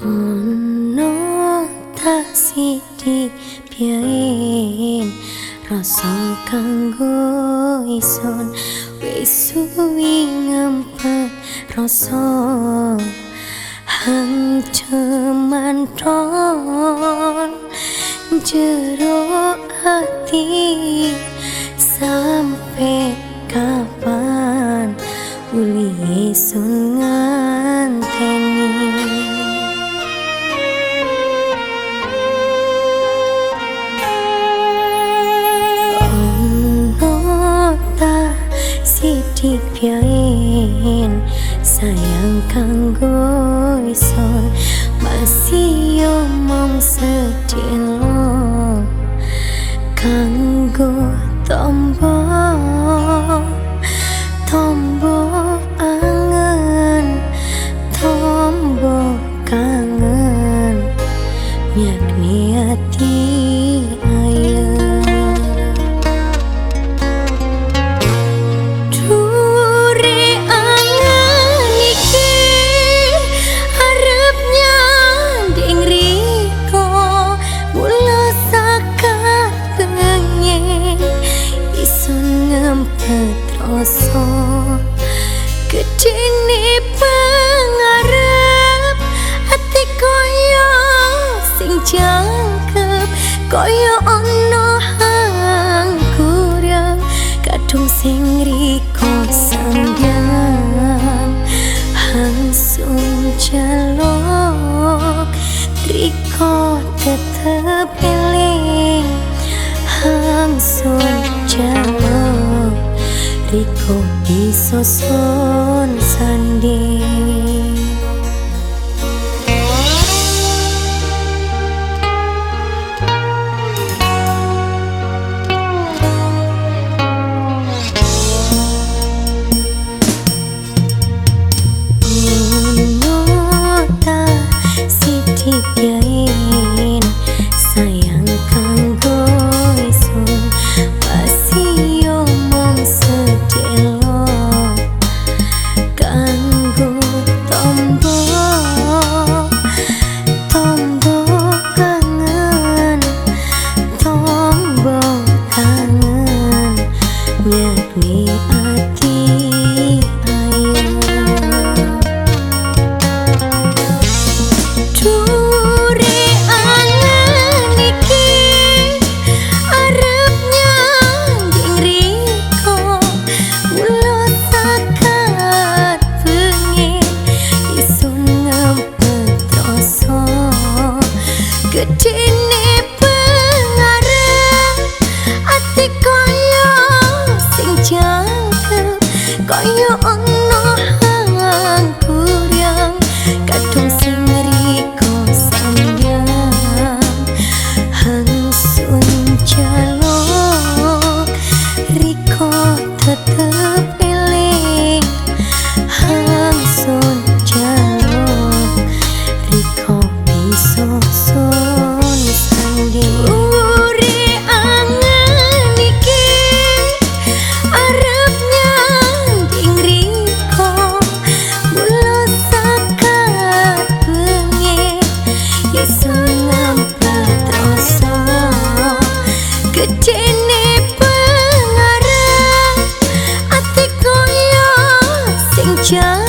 Ono tak sidi biain Rasa kanggo ison Wisuwi ngempet rasa Hanceman ton. Jero hati Sampai sidik piain sayang kanggo ison masih omong sedih kanggo jangkep Koyo ono hang kurang Kadung sing riko sambyang Hang sung jalok Riko tetep eling Hang sung jalok Riko iso son sanding Riko iso song Chờ